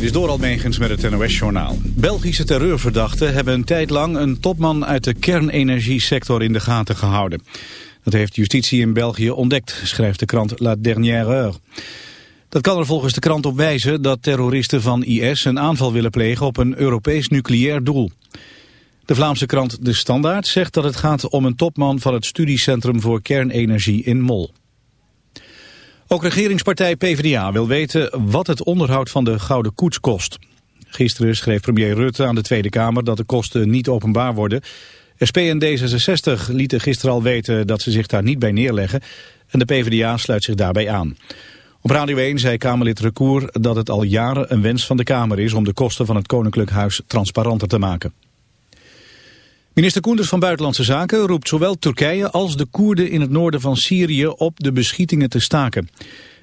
Dit is Doral Megens met het NOS-journaal. Belgische terreurverdachten hebben een tijd lang een topman uit de kernenergiesector in de gaten gehouden. Dat heeft justitie in België ontdekt, schrijft de krant La Dernière Heure. Dat kan er volgens de krant op wijzen dat terroristen van IS een aanval willen plegen op een Europees nucleair doel. De Vlaamse krant De Standaard zegt dat het gaat om een topman van het studiecentrum voor kernenergie in Mol. Ook regeringspartij PvdA wil weten wat het onderhoud van de Gouden Koets kost. Gisteren schreef premier Rutte aan de Tweede Kamer dat de kosten niet openbaar worden. SP en D66 lieten gisteren al weten dat ze zich daar niet bij neerleggen. En de PvdA sluit zich daarbij aan. Op Radio 1 zei Kamerlid Recour dat het al jaren een wens van de Kamer is... om de kosten van het Koninklijk Huis transparanter te maken. Minister Koenders van Buitenlandse Zaken roept zowel Turkije als de Koerden in het noorden van Syrië op de beschietingen te staken.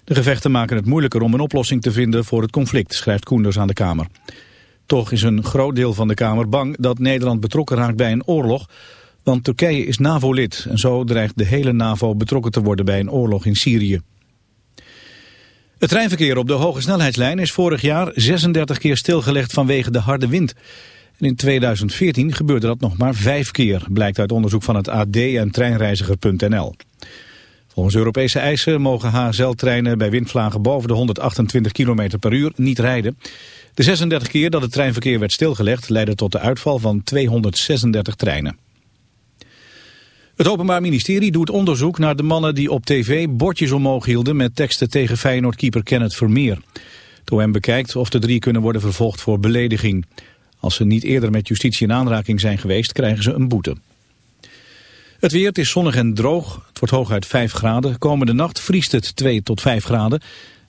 De gevechten maken het moeilijker om een oplossing te vinden voor het conflict, schrijft Koenders aan de Kamer. Toch is een groot deel van de Kamer bang dat Nederland betrokken raakt bij een oorlog, want Turkije is NAVO-lid en zo dreigt de hele NAVO betrokken te worden bij een oorlog in Syrië. Het treinverkeer op de hoge snelheidslijn is vorig jaar 36 keer stilgelegd vanwege de harde wind. In 2014 gebeurde dat nog maar vijf keer, blijkt uit onderzoek van het AD en treinreiziger.nl. Volgens Europese eisen mogen HSL-treinen bij windvlagen boven de 128 km per uur niet rijden. De 36 keer dat het treinverkeer werd stilgelegd leidde tot de uitval van 236 treinen. Het Openbaar Ministerie doet onderzoek naar de mannen die op tv bordjes omhoog hielden met teksten tegen Feyenoord-keeper Kenneth Vermeer. Het OM bekijkt of de drie kunnen worden vervolgd voor belediging. Als ze niet eerder met justitie in aanraking zijn geweest, krijgen ze een boete. Het weer, het is zonnig en droog. Het wordt hooguit 5 graden. Komende nacht vriest het 2 tot 5 graden.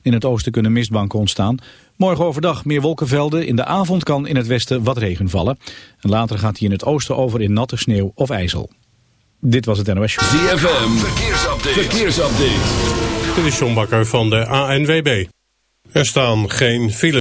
In het oosten kunnen mistbanken ontstaan. Morgen overdag meer wolkenvelden. In de avond kan in het westen wat regen vallen. En later gaat hij in het oosten over in natte sneeuw of ijzel. Dit was het NOS Show. ZFM, verkeersupdate. verkeersupdate. Dit is John Bakker van de ANWB. Er staan geen files.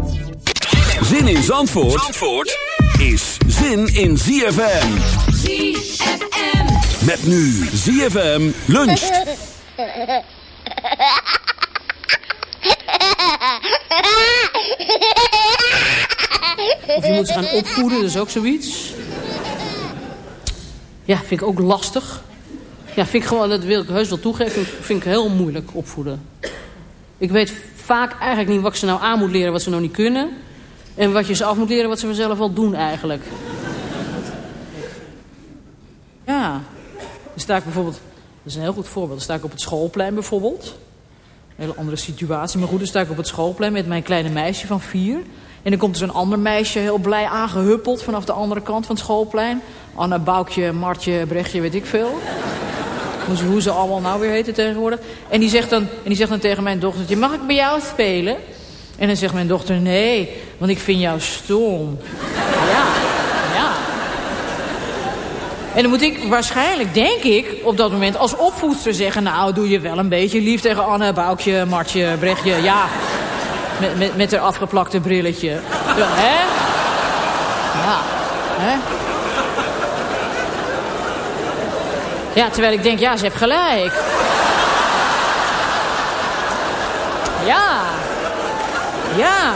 Zin in Zandvoort, Zandvoort is zin in ZFM. ZFM. Met nu ZFM luncht. Of je moet ze gaan opvoeden, dat is ook zoiets. Ja, vind ik ook lastig. Ja, vind ik gewoon, dat wil ik heus wel toegeven, vind, vind ik heel moeilijk opvoeden. Ik weet vaak eigenlijk niet wat ik ze nou aan moet leren, wat ze nou niet kunnen. En wat je ze af moet leren, wat ze vanzelf wel doen eigenlijk. Ja, dan sta ik bijvoorbeeld, dat is een heel goed voorbeeld, dan sta ik op het schoolplein bijvoorbeeld. Een hele andere situatie, maar goed, dan sta ik op het schoolplein met mijn kleine meisje van vier. En dan komt er zo'n ander meisje heel blij aangehuppeld vanaf de andere kant van het schoolplein. Anna, Boukje, Martje, Brechtje, weet ik veel. Ze, hoe ze allemaal nou weer heten tegenwoordig. En die, zegt dan, en die zegt dan tegen mijn dochtertje, mag ik bij jou spelen? En dan zegt mijn dochter, nee, want ik vind jou stom. Ja, ja. En dan moet ik waarschijnlijk, denk ik, op dat moment als opvoedster zeggen... nou, doe je wel een beetje lief tegen Anne, Boukje, Martje, Brechtje, ja. Met, met, met haar afgeplakte brilletje. Zo, hè? Ja, hè? Ja, terwijl ik denk, ja, ze heeft gelijk. Ja. Ja.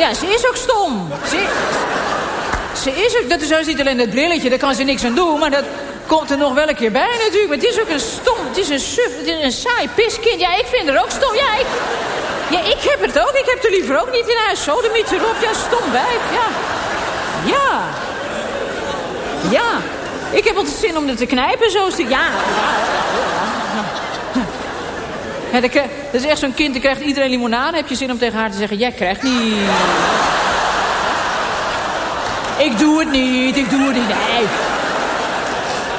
Ja, ze is ook stom. Ze, is ook, dat is juist niet alleen dat brilletje, daar kan ze niks aan doen, maar dat komt er nog wel een keer bij natuurlijk. Maar het is ook een stom, het is een suf, het is een saai piskind. Ja, ik vind haar ook stom. Ja, ik, ja, ik heb het ook. Ik heb er liever ook niet in huis. Zo, de miet erop. Ja, stom wijf. Ja. Ja. Ja. Ik heb altijd zin om er te knijpen. Zo. Ja. Ja, dat, is echt zo'n kind, dan krijgt iedereen limonade. Heb je zin om tegen haar te zeggen, jij krijgt niet. Ik doe het niet, ik doe het niet. Nee.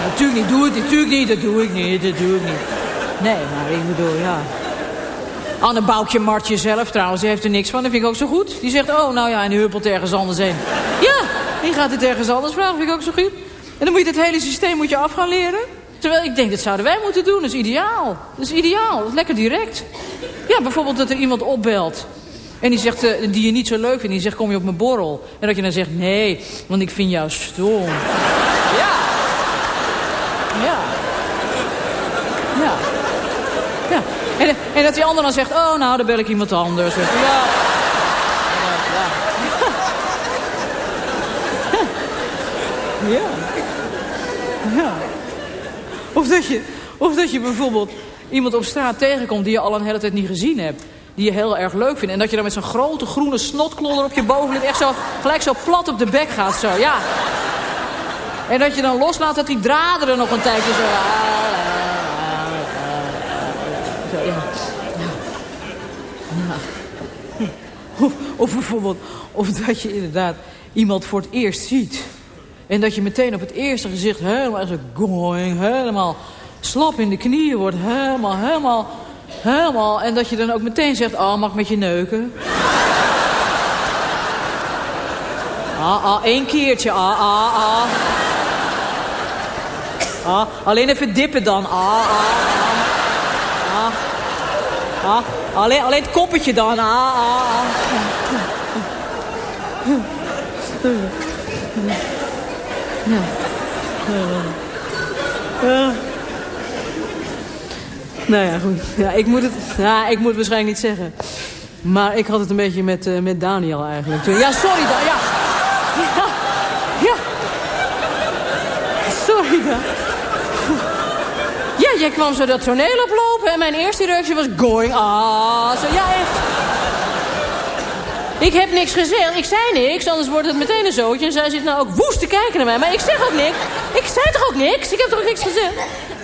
Natuurlijk niet, doe het natuurlijk niet, dat doe ik niet, dat doe ik niet. Nee, maar ik bedoel, ja. Anne Boukje Martje zelf trouwens, die heeft er niks van. Dat vind ik ook zo goed. Die zegt, oh, nou ja, en die huppelt ergens anders heen. Ja, die gaat het ergens anders vragen, vind ik ook zo goed. En dan moet je het hele systeem moet je af gaan leren. Terwijl ik denk, dat zouden wij moeten doen. Dat is ideaal. Dat is ideaal. Dat lekker direct. Ja, bijvoorbeeld dat er iemand opbelt. En die zegt, eh, die je niet zo leuk vindt. Die zegt, kom je op mijn borrel? En dat je dan zegt, nee, want ik vind jou stom. Ja. Ja. Ja. Ja. En, en dat die ander dan zegt, oh, nou, dan bel ik iemand anders. Ja. Ja. ja. Of dat, je, of dat je bijvoorbeeld iemand op straat tegenkomt die je al een hele tijd niet gezien hebt. Die je heel erg leuk vindt. En dat je dan met zo'n grote groene snotklodder op je bovenlid echt zo, gelijk zo plat op de bek gaat. Zo, ja. En dat je dan loslaat dat die draden er nog een tijdje zo... Zo, of bijvoorbeeld, of dat je inderdaad iemand voor het eerst ziet. En dat je meteen op het eerste gezicht helemaal zo going, helemaal slap in de knieën wordt. Helemaal, helemaal, helemaal. En dat je dan ook meteen zegt, oh, mag met je neuken? Ah, ah, één keertje, ah, ah, ah. Ah, alleen even dippen dan, ah, ah, ah. Ah, ah. Alleen, alleen het koppetje dan, ah, ah, ah. Ja. Ja. Nou ja, goed. Ja, ik, moet het, ja, ik moet het waarschijnlijk niet zeggen. Maar ik had het een beetje met, eh, met Daniel eigenlijk. Ja, sorry dan. Ja. Ja. Sorry dan. Ja, jij kwam zo dat toneel oplopen en mijn eerste reactie was going. Ah. Ik heb niks gezegd. Ik zei niks, anders wordt het meteen een zootje. En zij zit nou ook woest te kijken naar mij. Maar ik zeg ook niks. Ik zei toch ook niks? Ik heb toch ook niks gezegd?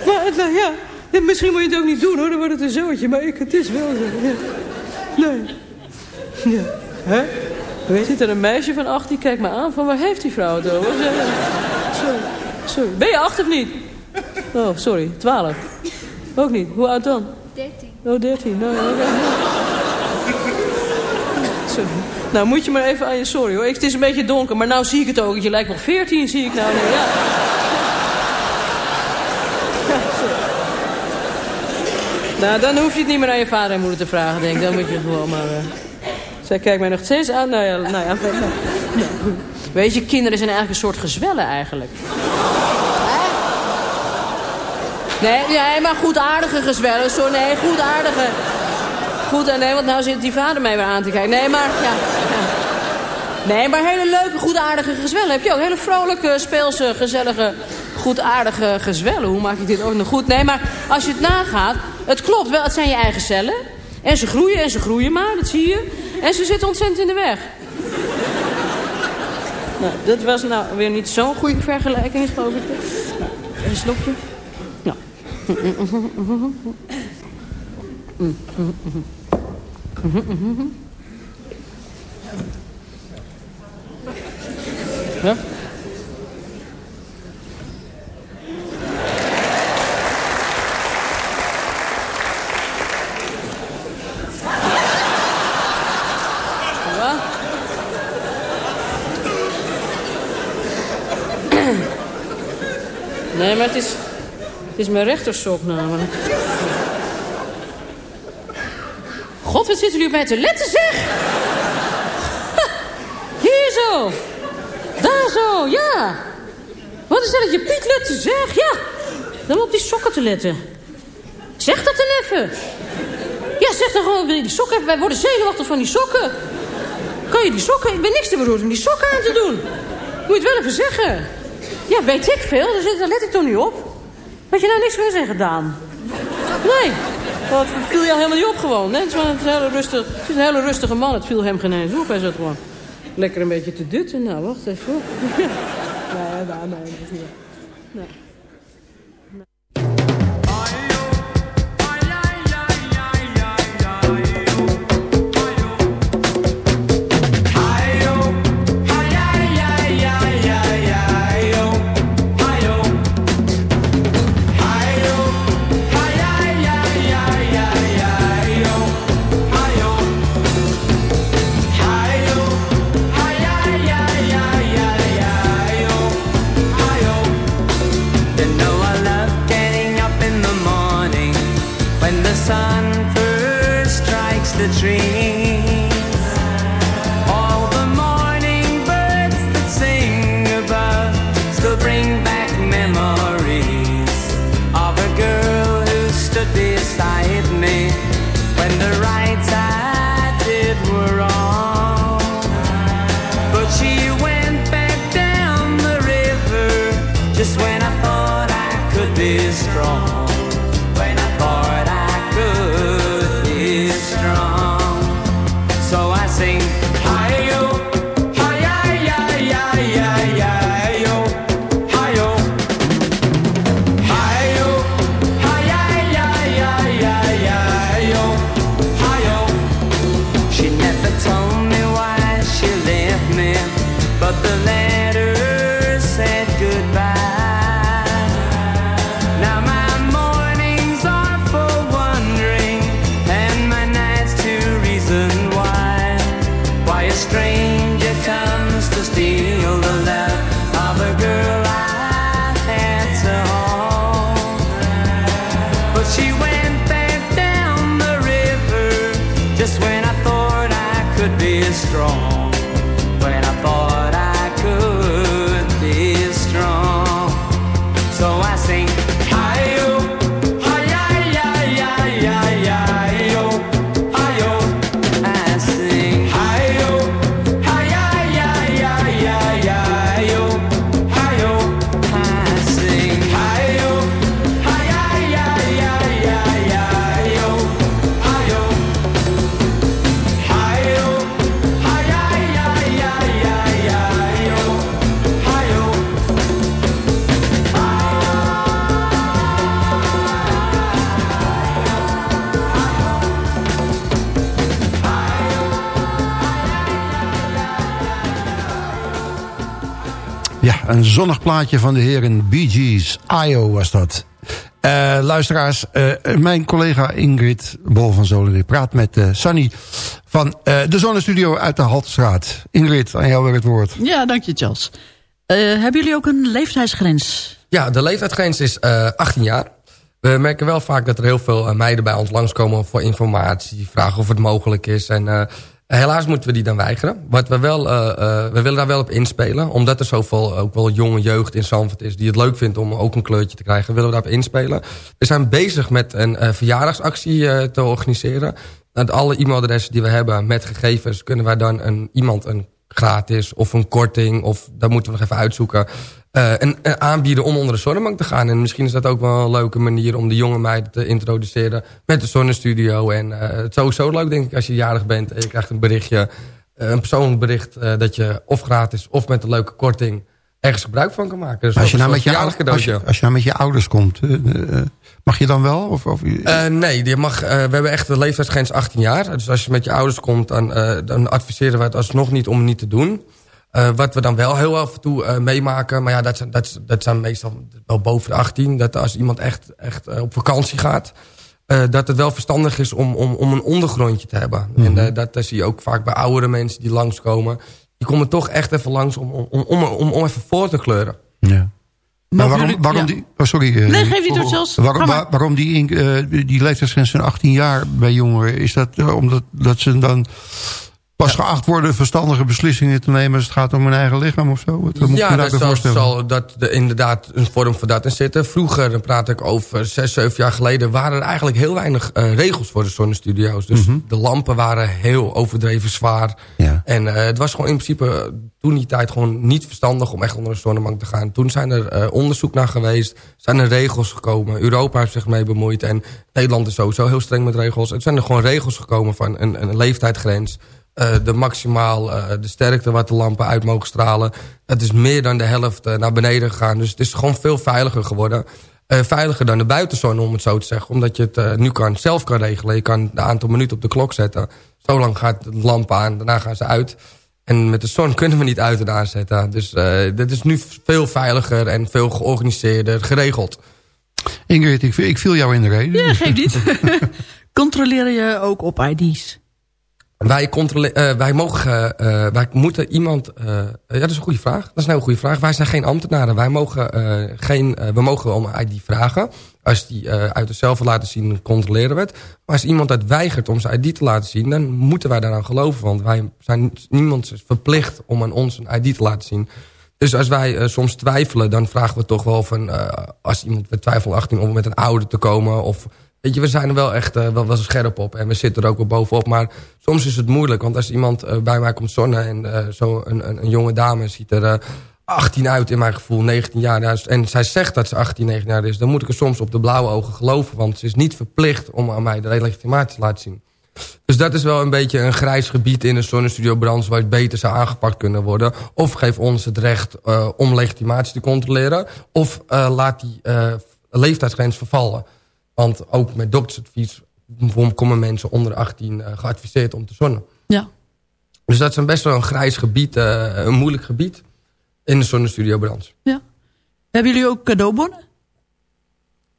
Maar het, nou, ja, ja, misschien moet je het ook niet doen hoor. Dan wordt het een zootje. Maar ik, het is wel zo. Ja. Nee. Ja. Hè? Weet zit er een meisje van acht die kijkt me aan van waar heeft die vrouw het over? Sorry. Sorry. Ben je acht of niet? Oh, sorry. Twaalf. Ook niet. Hoe oud dan? Dertien. Oh, dertien. Nou, ja, Nou, moet je maar even aan je sorry hoor. Ik- Het is een beetje donker, maar nou zie ik het ook. Je lijkt wel 14, zie ik nou. Ja. Nou, dan hoef je het niet meer aan je vader en moeder te vragen, denk ik. Dan moet je gewoon maar... eh, Zij kijkt mij nog steeds aan. Nou ja, nou ja. Weet je, kinderen zijn eigenlijk een soort gezwellen eigenlijk. Nee, nee, maar goedaardige gezwellen. Zo, nee, goedaardige. Goed, en nee, want nou zit die vader mij weer aan te kijken. Nee, maar, ja. Nee, maar hele leuke, goedaardige gezwellen heb je ook. Hele vrolijke, speelse, gezellige, goedaardige gezwellen. Hoe maak ik dit ook nog goed? Nee, maar als je het nagaat, het klopt wel. Het zijn je eigen cellen. En ze groeien en ze groeien maar, dat zie je. En ze zitten ontzettend in de weg. Nou, dat was nou weer niet zo'n goede vergelijking, geloof ik. Een slokje. Nou. Ja? Ja? Nee, maar het is, het is mijn rechtersok namelijk. God, wat zitten jullie op mij te letten, zeg? Hier zo. Daar zo, ja. Wat is dat dat je Piet letten, zeg? Ja. Dan op die sokken te letten. Zeg dat dan even. Ja, zeg dan gewoon, wil die sokken even? Wij worden zenuwachtig van die sokken. Kan je die sokken... Ik ben niks te beroerd om die sokken aan te doen. Moet je het wel even zeggen. Ja, weet ik veel. Dus daar let ik toch niet op. Had je nou niks kunnen zeggen, Daan? Nee. Dat viel jou helemaal niet op gewoon. hè? Het een hele rustig, het is een hele rustige man. Het viel hem geen eens op. Hij zat gewoon lekker een beetje te dutten. Nou, wacht even. nee, nee, nee. Nee. The trees. Een zonnig plaatje van de heren Bee Gees. IO was dat. Eh, luisteraars, eh, mijn collega Ingrid Bol van Zolen praat met eh Sunny van eh, de Zonnestudio uit de Haltestraat. Ingrid, aan jou weer het woord. Ja, dank je, Charles. Eh, hebben jullie ook een leeftijdsgrens? Ja, de leeftijdsgrens is eh 18 jaar. We merken wel vaak dat er heel veel meiden bij ons langskomen voor informatie, vragen of het mogelijk is. En eh, helaas moeten we die dan weigeren. Wat we wel, eh, eh, we willen daar wel op inspelen, omdat er zoveel ook wel jonge jeugd in Zandvoort is die het leuk vindt om ook een kleurtje te krijgen, willen we daarop inspelen. We zijn bezig met een eh, verjaardagsactie eh, te organiseren. Met alle e-mailadressen die we hebben met gegevens kunnen wij dan een, iemand een gratis of een korting, of dat moeten we nog even uitzoeken, eh, en, en aanbieden om onder de zonnebank te gaan. En misschien is dat ook wel een leuke manier om de jonge meiden te introduceren met de zonnestudio. En eh, het is sowieso leuk denk ik als je jarig bent en je krijgt een berichtje, eh, een persoonlijk bericht, eh, dat je of gratis of met een leuke korting ergens gebruik van kan maken. Dus Als je, nou een met je, als, je, als je nou met je ouders komt, eh, eh, mag je dan wel? Of, of, Eh, nee, je mag, eh, we hebben echt de leeftijdsgrens 18 jaar. Dus als je met je ouders komt, dan, eh, dan adviseren we het alsnog niet om het niet te doen. Eh, wat we dan wel heel af en toe eh, meemaken, maar ja, dat zijn, dat, dat zijn meestal wel boven de 18. Dat als iemand echt, echt eh, op vakantie gaat, eh, dat het wel verstandig is om, om, om een ondergrondje te hebben. En eh, dat, dat zie je ook vaak bij oudere mensen die langskomen. Die komen toch echt even langs om, om, om, om, om even voor te kleuren. Ja. Maar waarom, jullie- waarom ja. die... Oh, sorry. eh, Nee, geef niet door, Charles. Waarom, waar- waarom die, in- eh, die leeftijdsgrens van 18 jaar bij jongeren? Is dat eh, omdat dat ze dan pas geacht worden verstandige beslissingen te nemen... als het gaat om hun eigen lichaam of zo? Wat moet ja, dat zal, dat er inderdaad een vorm van dat in zitten. Vroeger, dan praat ik over zes, zeven jaar geleden... waren er eigenlijk heel weinig eh, regels voor de zonnestudio's. Dus Mhm. de lampen waren heel overdreven zwaar. Ja. En eh, het was gewoon in principe eh, toen die tijd gewoon niet verstandig... om echt onder een zonnebank te gaan. Toen zijn er onderzoek naar geweest. Zijn er regels gekomen. Europa heeft zich mee bemoeid. En Nederland is sowieso heel streng met regels. Het zijn er gewoon regels gekomen van een, een leeftijdsgrens... Eh, de maximaal, eh, de sterkte wat de lampen uit mogen stralen. Het is meer dan de helft eh, naar beneden gegaan. Dus het is gewoon veel veiliger geworden. Eh, veiliger dan de buitenzon, om het zo te zeggen. Omdat je het nu kan, zelf kan regelen. Je kan de aantal minuten op de klok zetten. Zo lang gaat de lamp aan, daarna gaan ze uit. En met de zon kunnen we niet uit en aanzetten. Dus eh dit is nu veel veiliger en veel georganiseerder, geregeld. Ingrid, ik, ik viel jou in de reden. Ja, geef niet. Controleer je ook op ID's? Wij, controle- eh, wij, mogen, eh, wij moeten iemand... eh, ja, dat is een goede vraag. Dat is een goede vraag. Wij zijn geen ambtenaren. Wij mogen, eh, geen, eh, we mogen om een ID vragen. Als die eh, uit zichzelf laten zien, controleren we het. Maar als iemand het weigert om zijn ID te laten zien... dan moeten wij daaraan geloven. Want wij zijn niemand verplicht om aan ons een ID te laten zien. Dus als wij eh, soms twijfelen, dan vragen we toch wel van... eh, als iemand met twijfel 18 om met een oude te komen... of Weet je, we zijn er wel echt eh, wel, wel scherp op. En we zitten er ook wel bovenop. Maar soms is het moeilijk. Want als iemand eh, bij mij komt zonnen... en eh, zo een, een, jonge dame ziet er eh, 18 uit in mijn gevoel, 19 jaar. Ja, en zij zegt dat ze 18, 19 jaar is... dan moet ik er soms op de blauwe ogen geloven. Want ze is niet verplicht om aan mij de legitimatie te laten zien. Dus dat is wel een beetje een grijs gebied in een zonnestudio-branche... waar het beter zou aangepakt kunnen worden. Of geef ons het recht om legitimatie te controleren. Of laat die leeftijdsgrens vervallen. Want ook met doktersadvies komen mensen onder 18 eh, geadviseerd om te zonnen. Ja. Dus dat is een best wel een grijs gebied, eh, een moeilijk gebied in de zonnestudiobranche. ja. Hebben jullie ook cadeaubonnen?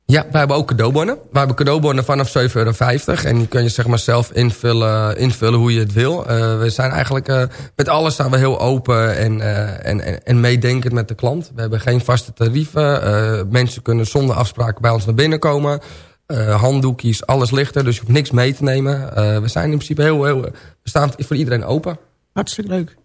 Ja, wij hebben ook cadeaubonnen. We hebben cadeaubonnen vanaf 7,50 euro. En die kun je zeg maar zelf invullen, invullen hoe je het wil. Eh, we zijn eigenlijk, met alles zijn we heel open en, eh, en, en, en meedenkend met de klant. We hebben geen vaste tarieven. Mensen kunnen zonder afspraak bij ons naar binnen komen. Eh, handdoekjes, alles ligt er, dus je hoeft niks mee te nemen. Eh, we zijn in principe heel, heel, we staan voor iedereen open. Hartstikke leuk.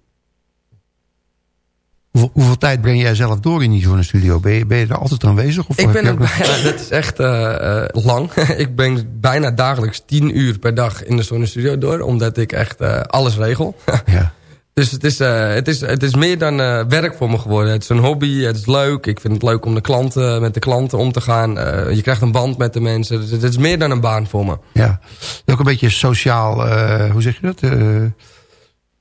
Hoeveel, hoeveel tijd breng jij zelf door in die zonnestudio? Ben je, ben je er altijd aanwezig? Of Ik ben er bijna, dat is echt eh, lang. ik ben bijna dagelijks 10 uur per dag in de zonnestudio door. Omdat ik echt eh, alles regel. Ja. Dus het is, eh, het, is, het is meer dan eh, werk voor me geworden. Het is een hobby, het is leuk. Ik vind het leuk om de klanten, met de klanten om te gaan. Eh, je krijgt een band met de mensen. Dus het is meer dan een baan voor me. Ja, ook een beetje sociaal, hoe zeg je dat?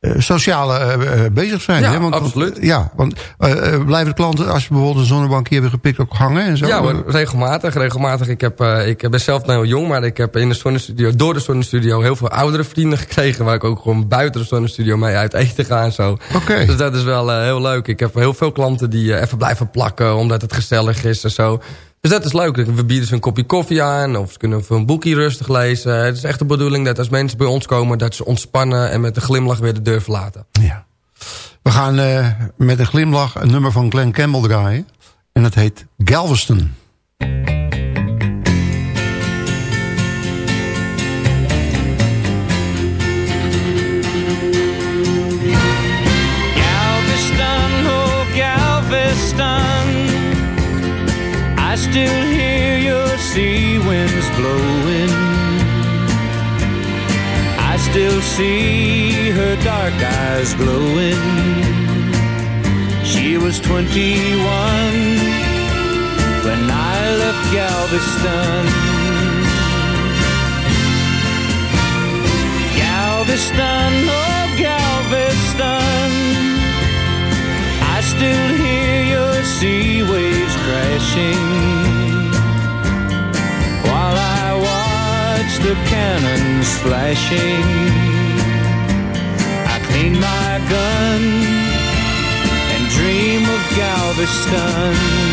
Eh, sociaal eh, eh, bezig zijn. Ja, hè? Want, absoluut. Want, ja, want blijven de klanten, als je bijvoorbeeld een zonnebankje hebben gepikt, ook hangen en zo? Ja hoor, regelmatig. regelmatig. Ik, heb, ik ben zelf nou heel jong, maar ik heb in de zonnestudio, door de zonnestudio heel veel oudere vrienden gekregen. Waar ik ook gewoon buiten de zonnestudio mee uit eten ga en zo. Oké. Dus dat is wel heel leuk. Ik heb heel veel klanten die even blijven plakken omdat het gezellig is en zo. Dus dat is leuk. We bieden ze een kopje koffie aan of ze kunnen een boekje rustig lezen. Het is echt de bedoeling dat als mensen bij ons komen dat ze ontspannen en met een glimlach weer de deur verlaten. Ja. We gaan eh, met een glimlach een nummer van Glenn Campbell draaien. En dat heet. Galveston, see her dark eyes glowing. She was 21 when I left Galveston. Galveston, oh Galveston. I still hear your sea waves crashing while I watch the cannons flashing. Gun and dream of Galveston.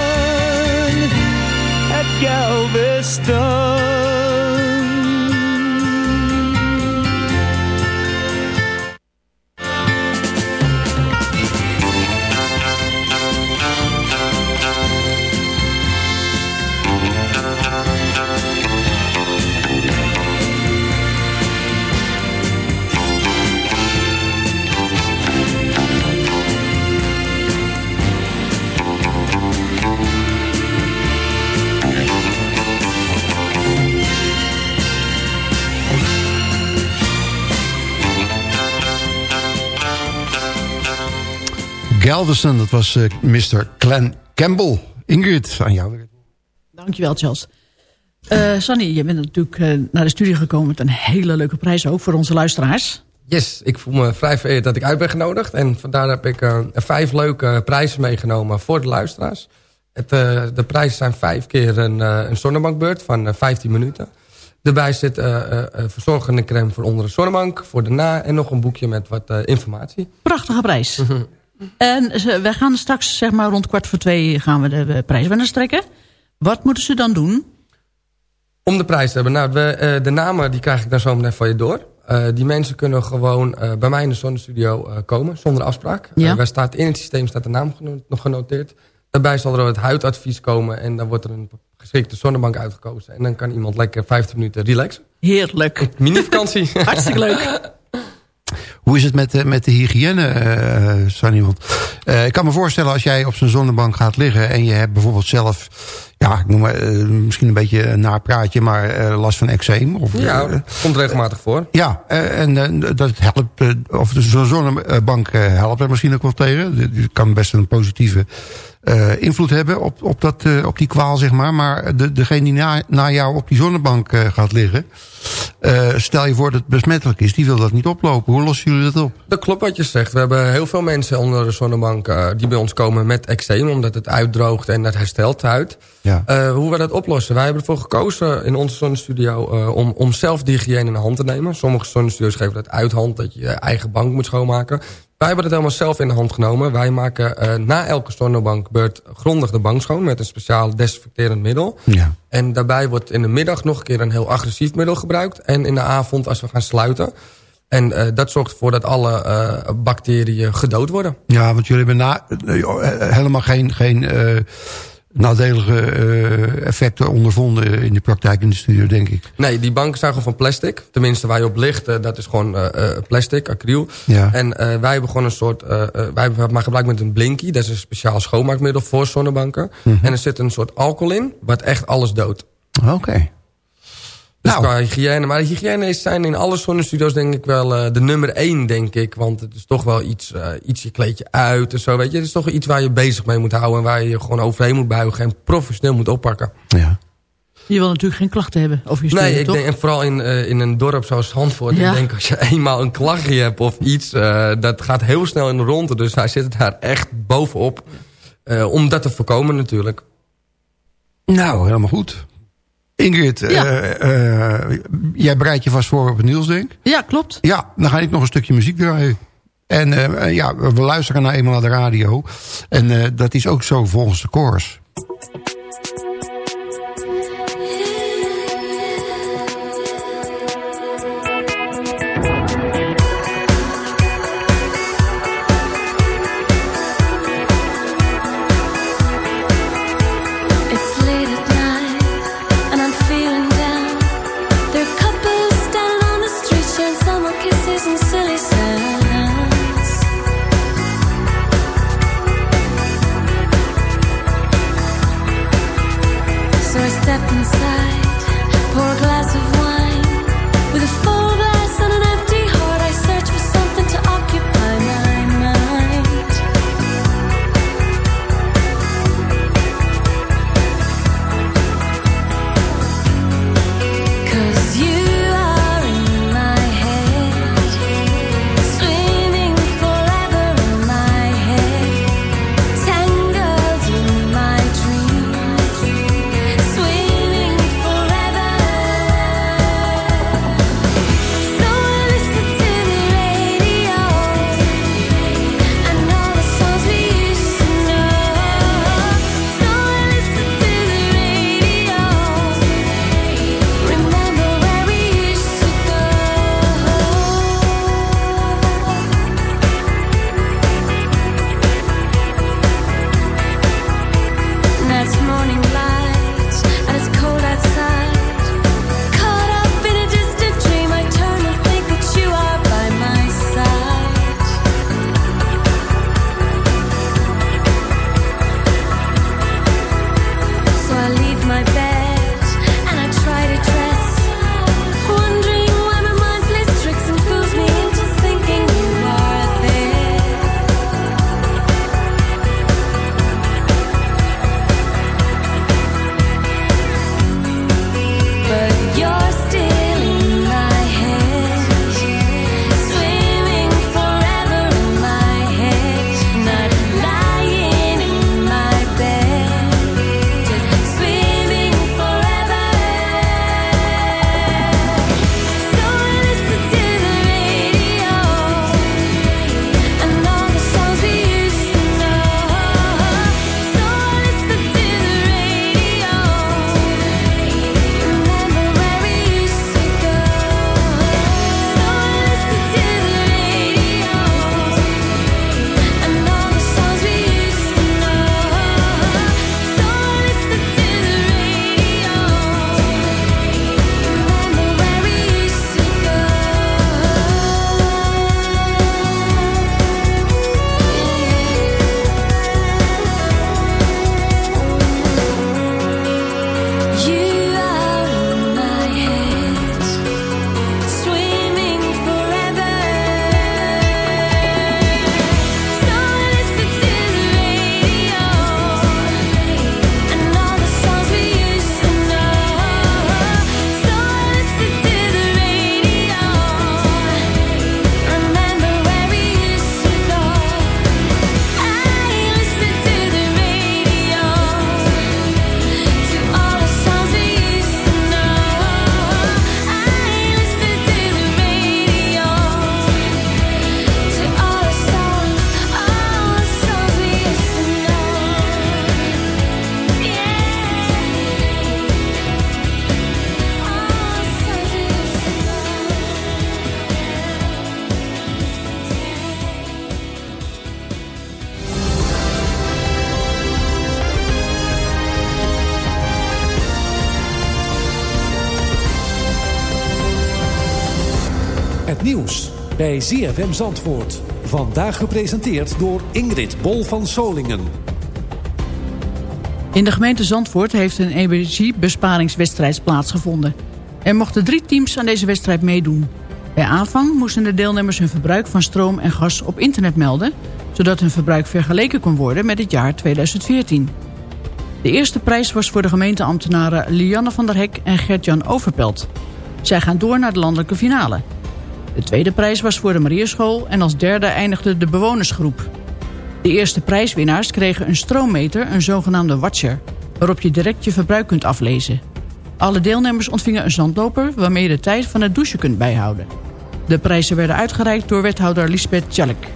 Galveston. Galveston, dat was eh, Mr. Glenn Campbell. Ingrid, aan jou weer. Dankjewel, Charles. Eh Sanny, je bent natuurlijk eh, naar de studie gekomen met een hele leuke prijs ook voor onze luisteraars. Yes, ik voel me vrij vereerd dat ik uit ben genodigd. En vandaar heb ik eh, vijf leuke prijzen meegenomen voor de luisteraars. Het, eh, de prijzen zijn vijf keer een, eh, een zonnebankbeurt van eh, 15 minuten. Daarbij zit eh, eh, eh, verzorgende crème voor onder de zonnebank, voor de na... en nog een boekje met wat eh, informatie. Prachtige prijs. En ze- wij gaan straks, zeg maar rond kwart voor twee, gaan we de prijswinnaars trekken. Wat moeten ze dan doen? Om de prijs te hebben. Nou, we, eh, de namen die krijg ik dan zo meteen van je door. Eh, die mensen kunnen gewoon eh, bij mij in de zonnestudio komen, zonder afspraak. Ja. Wij staat, in het systeem staat de naam geno- nog genoteerd. Daarbij zal er het huidadvies komen en dan wordt er een geschikte zonnebank uitgekozen. En dan kan iemand lekker 15 minuten relaxen. Heerlijk. Mini-vakantie. Hartstikke leuk. Hoe is het met, de- met de hygiëne, eh Sunny? Want eh, ik kan me voorstellen als jij op zo'n zonnebank gaat liggen... en je hebt bijvoorbeeld zelf, ja, ik noem maar, eh, misschien een beetje een napraatje... maar eh, last van eczeem. Of, Ja, komt regelmatig voor. ja, eh, en eh, dat helpt, of zo'n zonnebank eh, helpt er misschien ook wel tegen. Het kan best een positieve eh, invloed hebben op, op, dat, eh, op die kwaal, zeg maar. Maar de, degene die na, na jou op die zonnebank eh, gaat liggen... eh, stel je voor dat het besmettelijk is, die wil dat niet oplopen. Hoe lossen jullie dat op? Dat klopt wat je zegt. We hebben heel veel mensen onder de zonnebank eh, die bij ons komen met eczeem. Omdat het uitdroogt en het herstelt huid. Ja. Eh, hoe we dat oplossen? Wij hebben ervoor gekozen in onze zonnestudio om, om zelf de hygiëne in de hand te nemen. Sommige zonnestudio's geven dat uit hand, dat je je eigen bank moet schoonmaken. Wij hebben het helemaal zelf in de hand genomen. Wij maken uh, na elke zonnebankbeurt grondig de bank schoon met een speciaal desinfecterend middel. Ja. En daarbij wordt in de middag nog een keer een heel agressief middel gebruikt. En in de avond als we gaan sluiten. En uh, dat zorgt ervoor dat alle uh, bacteriën gedood worden. Ja, want jullie hebben na, helemaal geen, geen nadelige uh, effecten ondervonden in de praktijk in de studio, denk ik. Nee, die banken zijn gewoon van plastic. Tenminste, waar je op ligt, uh, dat is gewoon uh, plastic, acryl. Ja. En wij hebben gewoon een soort... wij hebben maar gebruikt met een blinky. Dat is een speciaal schoonmaakmiddel voor zonnebanken. Mm -hmm. En er zit een soort alcohol in, wat echt alles doodt. Oké. Okay. Dus nou. qua hygiëne. Maar de hygiëne zijn in alle zonnestudio's denk ik wel uh, de nummer één, denk ik. Want het is toch wel iets, uh, iets je kleedje uit en zo, weet je. Het is toch iets waar je bezig mee moet houden... en waar je je gewoon overheen moet buigen en professioneel moet oppakken. Ja. Je wil natuurlijk geen klachten hebben over je studio, Nee, ik toch? denk, en vooral in, uh, in een dorp zoals Handvoort. Ja. Ik denk als je eenmaal een klachtje hebt of iets... Uh, dat gaat heel snel in de ronde. Dus hij zit daar echt bovenop. Uh, om dat te voorkomen natuurlijk. Nou, helemaal goed. Ingrid, ja. uh, uh, jij bereidt je vast voor op het nieuws, denk Ja, klopt. Ja, dan ga ik nog een stukje muziek draaien. En uh, ja, we luisteren nou eenmaal naar de radio. En dat is ook zo volgens de koers. Bij ZFM Zandvoort. Vandaag gepresenteerd door Ingrid Bol van Solingen. In de gemeente Zandvoort heeft een energiebesparingswedstrijd plaatsgevonden. Er mochten drie teams aan deze wedstrijd meedoen. Bij aanvang moesten de deelnemers hun verbruik van stroom en gas op internet melden... zodat hun verbruik vergeleken kon worden met het jaar 2014. De eerste prijs was voor de gemeenteambtenaren Lianne van der Hek en Gert-Jan Overpelt. Zij gaan door naar de landelijke finale. De tweede prijs was voor de Marierschool en als derde eindigde de bewonersgroep. De eerste prijswinnaars kregen een stroommeter, een zogenaamde watcher... waarop je direct je verbruik kunt aflezen. Alle deelnemers ontvingen een zandloper waarmee je de tijd van het douchen kunt bijhouden. De prijzen werden uitgereikt door wethouder Lisbeth Tjallik.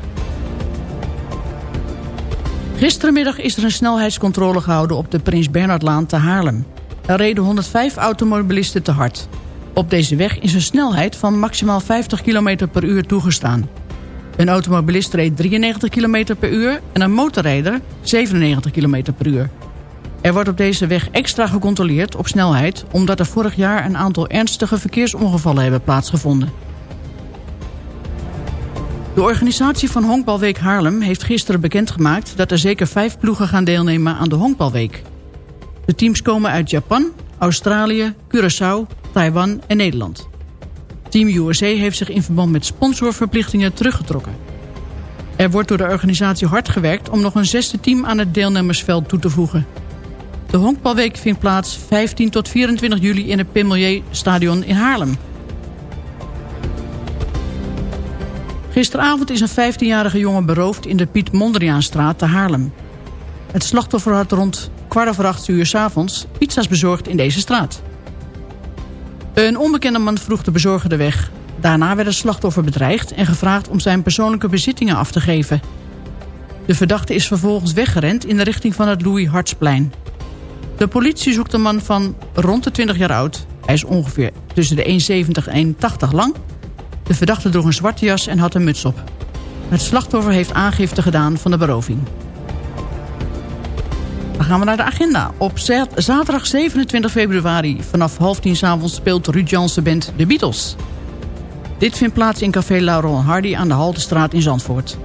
Gisterenmiddag is er een snelheidscontrole gehouden op de Prins Bernhardlaan te Haarlem. Er reden 105 automobilisten te hard. Op deze weg is een snelheid van maximaal 50 km per uur toegestaan. Een automobilist reed 93 km per uur en een motorrijder 97 km per uur. Er wordt op deze weg extra gecontroleerd op snelheid... omdat er vorig jaar een aantal ernstige verkeersongevallen hebben plaatsgevonden. De organisatie van Honkbalweek Haarlem heeft gisteren bekendgemaakt... dat er zeker vijf ploegen gaan deelnemen aan de Honkbalweek. De teams komen uit Japan, Australië, Curaçao, Taiwan en Nederland. Team USA heeft zich in verband met sponsorverplichtingen teruggetrokken. Er wordt door de organisatie hard gewerkt om nog een zesde team aan het deelnemersveld toe te voegen. De honkbalweek vindt plaats 15 tot 24 juli in het Pimelier Stadion in Haarlem. Gisteravond is een 15-jarige jongen beroofd in de Piet Mondriaanstraat te Haarlem. Het slachtoffer had rond kwart over acht uur s avonds pizza's bezorgd in deze straat. Een onbekende man vroeg de bezorger de weg. Daarna werd het slachtoffer bedreigd en gevraagd om zijn persoonlijke bezittingen af te geven. De verdachte is vervolgens weggerend in de richting van het Louis Hartsplein. De politie zoekt een man van rond de 20 jaar oud. Hij is ongeveer tussen de 1,70 en 1,80 lang. De verdachte droeg een zwarte jas en had een muts op. Het slachtoffer heeft aangifte gedaan van de beroving. Dan gaan we naar de agenda. Op zaterdag 27 februari vanaf half tien avonds speelt Ruud Jansen Band The Beatles. Dit vindt plaats in Café Laurel Hardy aan de Haltestraat in Zandvoort.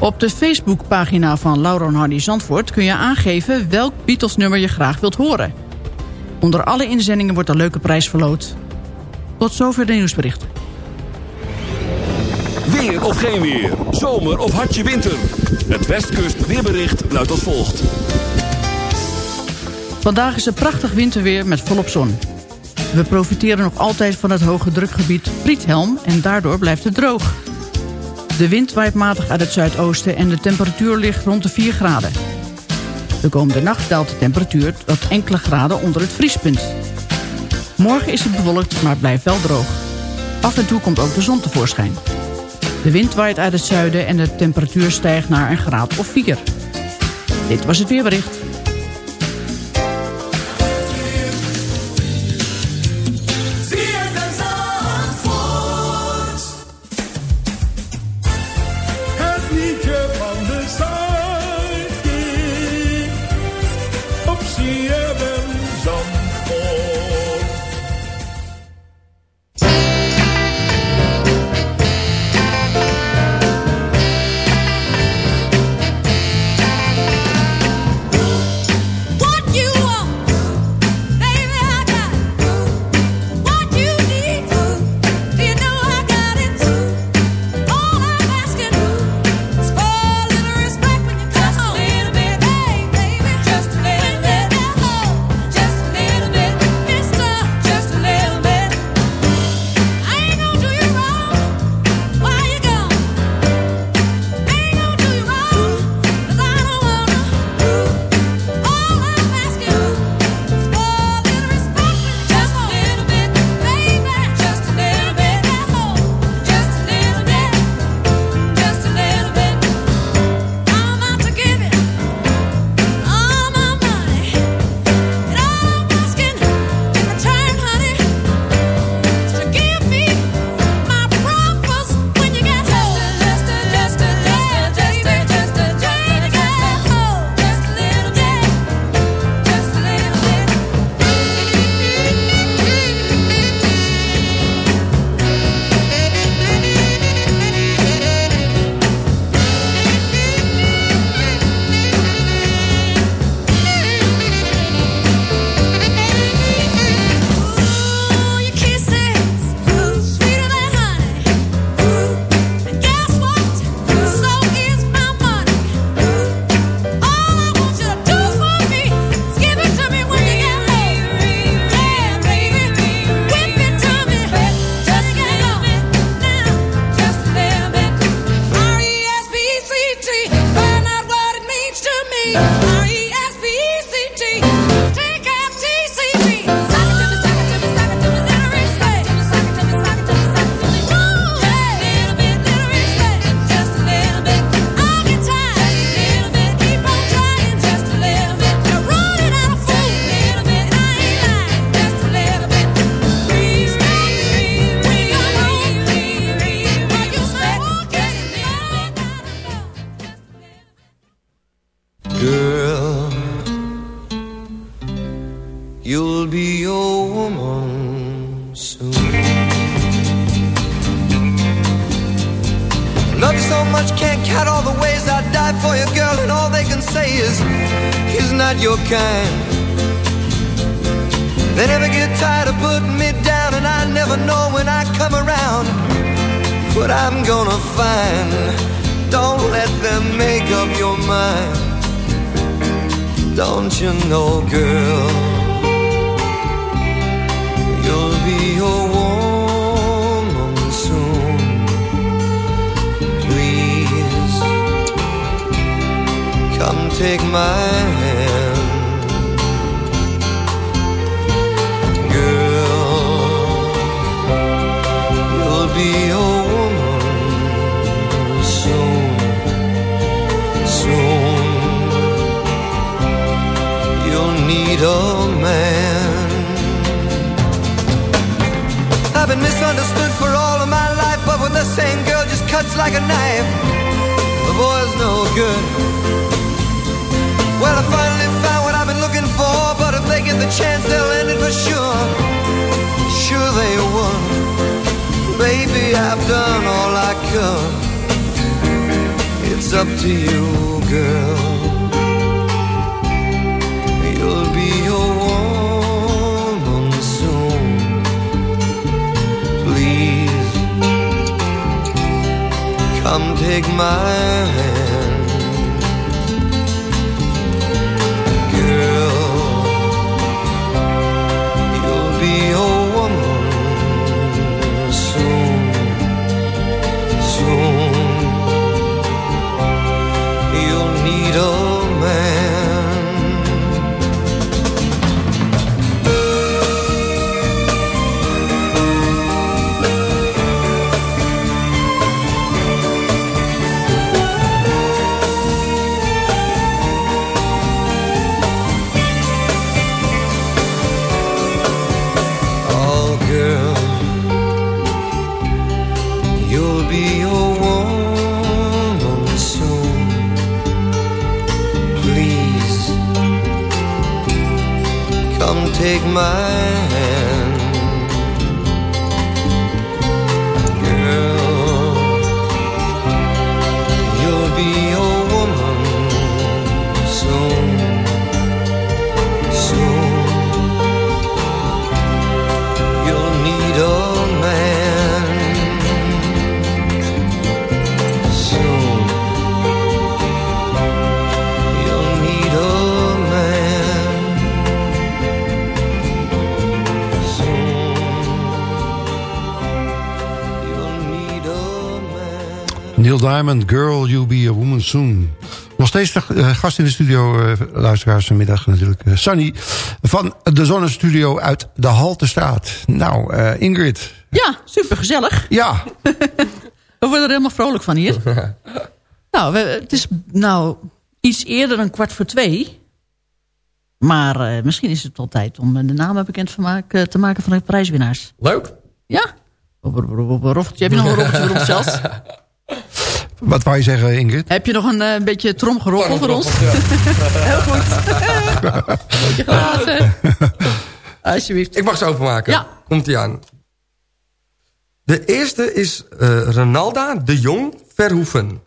Op de Facebookpagina van Laurel Hardy Zandvoort kun je aangeven welk Beatles nummer je graag wilt horen. Onder alle inzendingen wordt een leuke prijs verloot. Tot zover de nieuwsberichten. Weer of geen weer. Zomer of hartje winter. Het Westkust weerbericht luidt als volgt. Vandaag is het prachtig winterweer met volop zon. We profiteren nog altijd van het hoge drukgebied Priethelm en daardoor blijft het droog. De wind waait matig uit het zuidoosten en de temperatuur ligt rond de 4 graden. De komende nacht daalt de temperatuur tot enkele graden onder het vriespunt. Morgen is het bewolkt, maar het blijft wel droog. Af en toe komt ook de zon tevoorschijn. De wind waait uit het zuiden en de temperatuur stijgt naar een graad of 4. Dit was het weerbericht. I've been misunderstood for all of my life, but with the same girl just cuts like a knife. The boy's no good. Well, I finally found what I've been looking for, but if they get the chance, they'll end it for sure. Sure they would. Baby, I've done all I could. It's up to you, girl. You'll be come take my hand. My Diamond, Girl, You Be A Woman Soon. Nog steeds de eh, gast in de studio, eh, luisteraars vanmiddag natuurlijk. eh, Sunny van de Zonnestudio uit de Haltestraat. Nou, eh, Ingrid. Ja, super gezellig. Ja. We worden er helemaal vrolijk van hier. nou, we, het is nou iets eerder dan kwart voor twee. Maar eh, misschien is het wel tijd om de namen bekend van te maken van de prijswinnaars. Leuk. Ja? Roffeltje. Heb je nog een roffeltje voor ons zelfs? Wat wou je zeggen, Ingrid? Heb je nog een eh, beetje tromgeroffel voor ons? Heel goed. Beetje glazen. Alsjeblieft. Ik mag ze openmaken. Ja. Komt ie aan. De eerste is eh Renalda de Jong Verhoeven.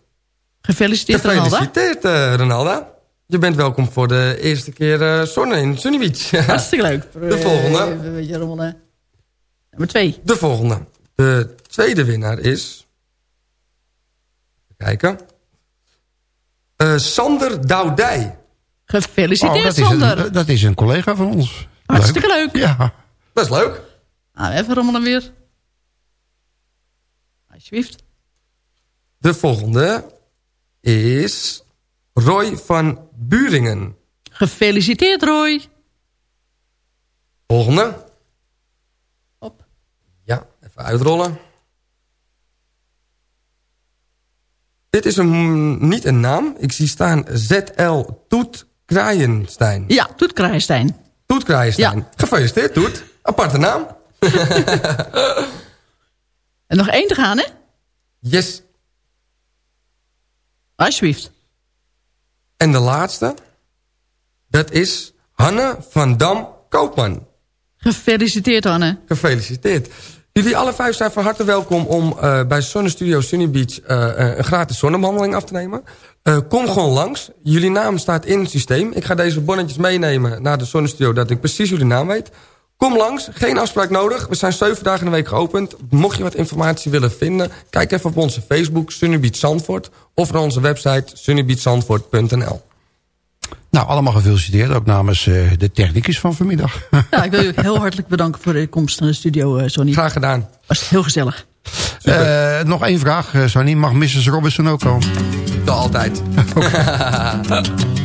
Gefeliciteerd, Renalda. Gefeliciteerd, eh, Renalda. Je bent welkom voor de eerste keer eh zonne in Sunny Beach. Hartstikke leuk. De volgende. Een beetje rommelen. Nummer twee. De volgende. De tweede winnaar is... Even kijken. Eh, Sander Doudij. Gefeliciteerd, Oh, dat, is Sander. een, dat is een collega van ons. Hartstikke leuk. Ja. Dat is leuk. Nou, even rommelen weer. Alsjeblieft. De volgende is Roy van Buringen. Gefeliciteerd Roy. Volgende. Op. Ja, even uitrollen. Dit is een, niet een naam. Ik zie staan ZL Toet Kraaienstein. Ja, Toet Kraaienstein. Toet Kraaienstein. Gefeliciteerd Toet. Aparte naam. En nog één te gaan, hè? Yes. Alsjeblieft. En de laatste. Dat is Hanne van Dam Koopman. Gefeliciteerd, Anne. Gefeliciteerd. Jullie alle vijf zijn van harte welkom om eh, bij Zonnestudio Sunny Beach eh, een gratis zonnebehandeling af te nemen. Eh, kom gewoon langs. Jullie naam staat in het systeem. Ik ga deze bonnetjes meenemen naar de Zonnestudio, dat ik precies jullie naam weet. Kom langs, geen afspraak nodig. We zijn zeven dagen in de week geopend. Mocht je wat informatie willen vinden, kijk even op onze Facebook Sunny Beach Zandvoort of naar onze website sunnybeachzandvoort.nl. Nou, allemaal gefeliciteerd. Ook namens eh, de technicus van vanmiddag. Ja, ik wil je heel hartelijk bedanken voor de komst naar de studio, eh, Sonny. Graag gedaan. Was heel gezellig. Eh, nog één vraag, Sonny. Mag Mrs. Robinson ook komen? Altijd.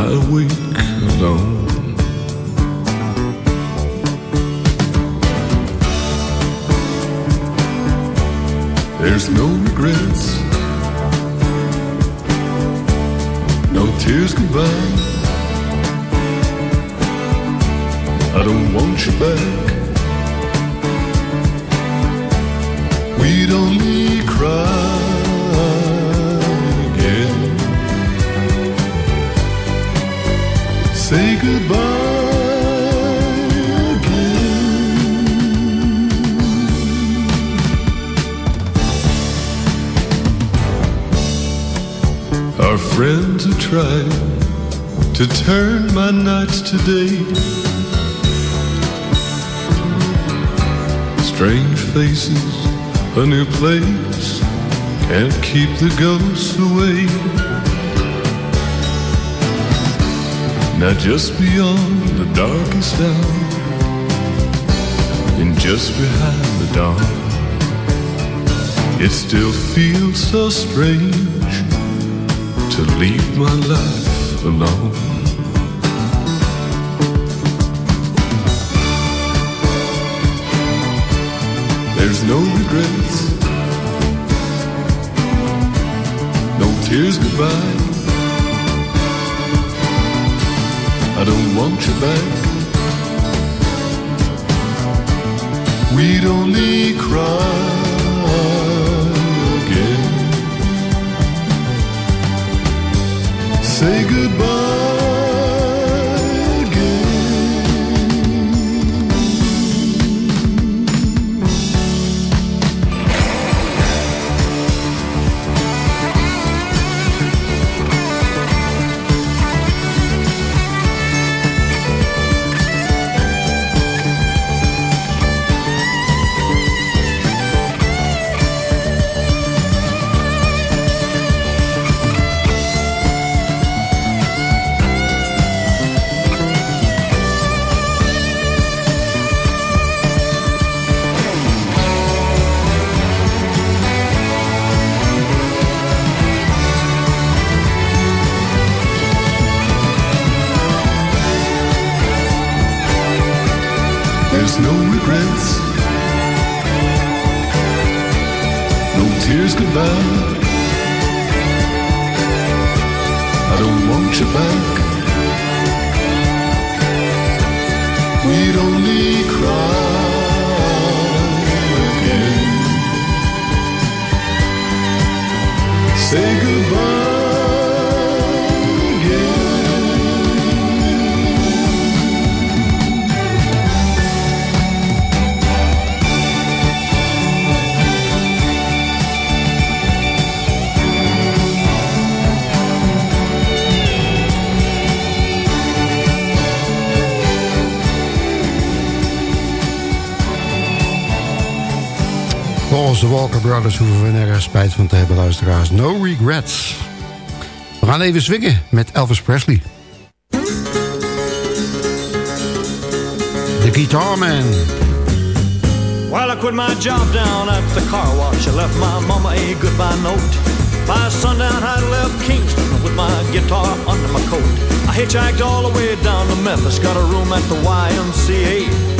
to lie awake alone. There's no regrets, no tears goodbye. I don't want you back. We'd only cry again. Say goodbye again. Our friends have tried to turn my nights to day. Strange faces, a new place, can't keep the ghosts away. Now just beyond the darkest hour, and just behind the dawn, it still feels so strange to leave my life alone. There's no regrets, no tears goodbye. I don't want you back. We'd only cry again. Say goodbye tears goodbye. I don't want you back. We'd only cry again. Say goodbye Volgens de Walker Brothers hoeven we nergens spijt van te hebben, luisteraars. No regrets. We gaan even swingen met Elvis Presley. The Guitar Man. While I quit my job down at the car wash. I left my mama a goodbye note. By sundown, I left Kingston with my guitar under my coat. I hitchhiked all the way down to Memphis, got a room at the YMCA.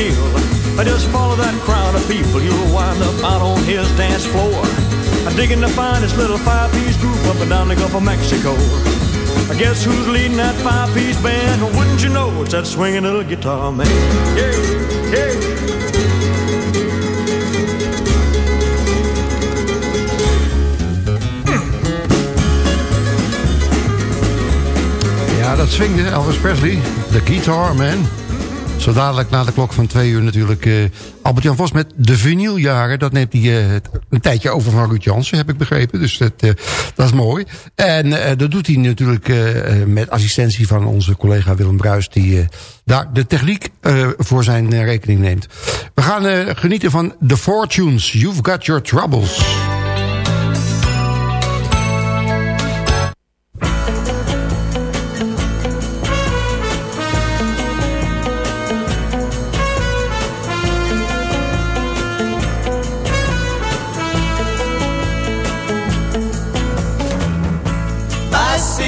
Kill. I just follow that crowd of people, you'll wind up out on his dance floor. Digging to find this little five-piece group up and down the Gulf of Mexico. I guess who's leading that five-piece band? Wouldn't you know it's that swinging little guitar man? Yeah, yeah. Ja, dat swingde Elvis Presley. The Guitar Man. Zo dadelijk na de klok van twee uur natuurlijk eh, Albert-Jan Vos met de vinyljaren. Dat neemt hij eh, een tijdje over van Ruud Jansen, heb ik begrepen. Dus dat, eh, dat is mooi. En dat doet hij natuurlijk met assistentie van onze collega Willem Bruis... die daar de techniek voor zijn rekening neemt. We gaan genieten van The Fortunes. You've Got Your Troubles.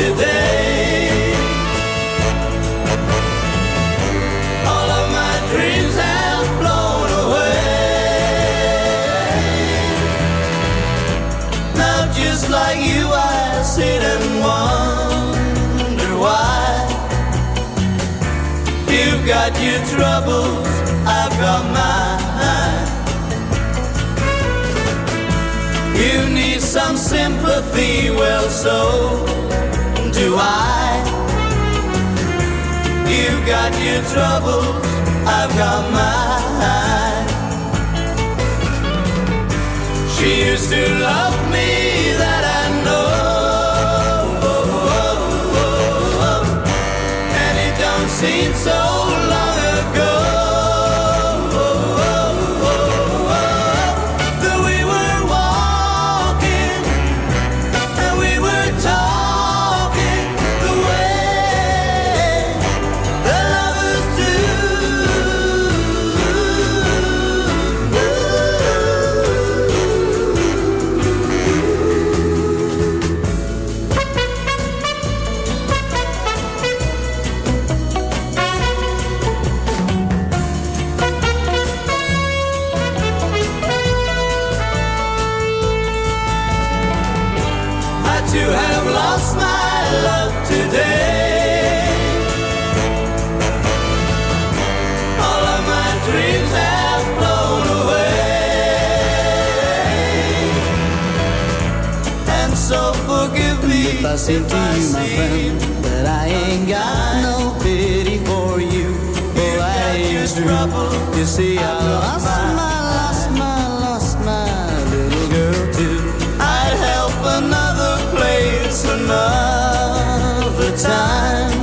today. All of my dreams have flown away. Now just like you, I sit and wonder why. You've got your troubles, I've got mine. You need some sympathy, well, so do I. You've got your troubles, I've got mine. She used to love me, that I know. And it don't seem so I say to you, my friend, that I ain't got no pity for you. For I ain't trouble. You see, I lost my, lost my, lost my little girl too. I'd help another place another time.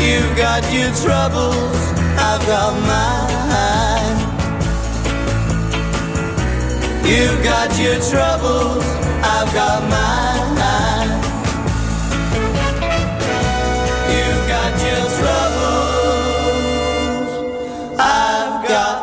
You've got your troubles, I've got mine. You've got your troubles, I've got mine. You've got your troubles, I've got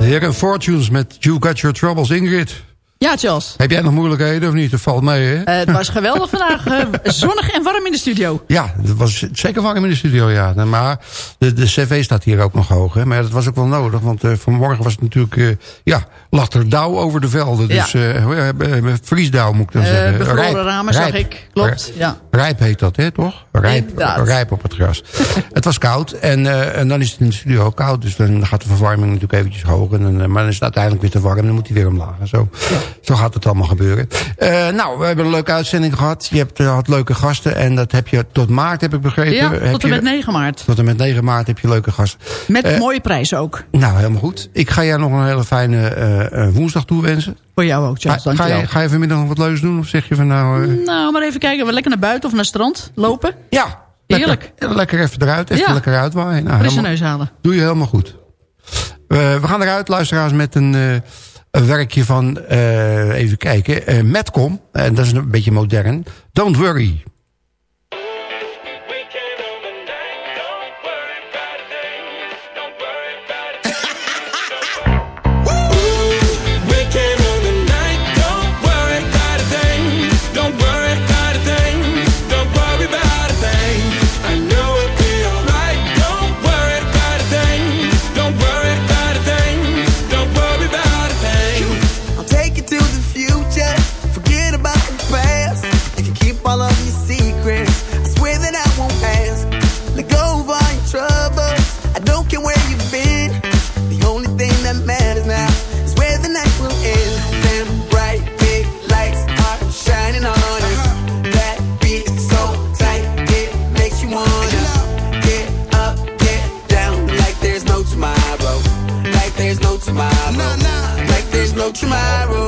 De heren Fortunes met You Got Your Troubles. Ingrid, Ja, Charles. heb jij nog moeilijkheden of niet? Dat valt mee, hè? Eh, het was geweldig vandaag. eh, zonnig en warm in de studio. Ja, het was zeker warm in de studio, ja. Maar de, de cv staat hier ook nog hoog, hè. Maar dat was ook wel nodig, want eh, vanmorgen was het natuurlijk... ja, lag er dauw over de velden. Dus Ja. vriesdauw moet ik dan zeggen. bevroren Rijp, ramen zag rijp. ik. Klopt, ja. Rijp heet dat, hè, toch? Rijp, Inderdaad. rijp op het gras. het was koud en, en dan is het in de studio ook koud. Dus dan gaat de verwarming natuurlijk eventjes hoog. En, maar dan is het uiteindelijk weer te warm. Dan moet hij weer omlaag. En zo, zo gaat het allemaal gebeuren. Eh, nou, we hebben een leuke uitzending gehad. Je hebt, eh, had leuke gasten. En dat heb je tot maart, heb ik begrepen. Ja, Heb tot en met 9 maart. Tot en met 9 maart heb je leuke gasten. Met Eh, mooie prijzen ook. Nou, helemaal goed. Ik ga jou nog een hele fijne eh, woensdag toewensen. Voor jou ook, Charles. Ga, ga, je, ga je vanmiddag nog wat leuks doen? Of zeg je van nou... Nou, maar even kijken. We lekker naar buiten of naar het strand lopen? Ja. Heerlijk. Lekker, lekker even eruit, even Ja. lekker uitwaaien. Nou, Frisse neus halen. Doe je helemaal goed. We gaan eruit, luisteraars, met een, een werkje van, eh, even kijken, eh Metcom. En dat is een beetje modern. Don't worry. Tomorrow.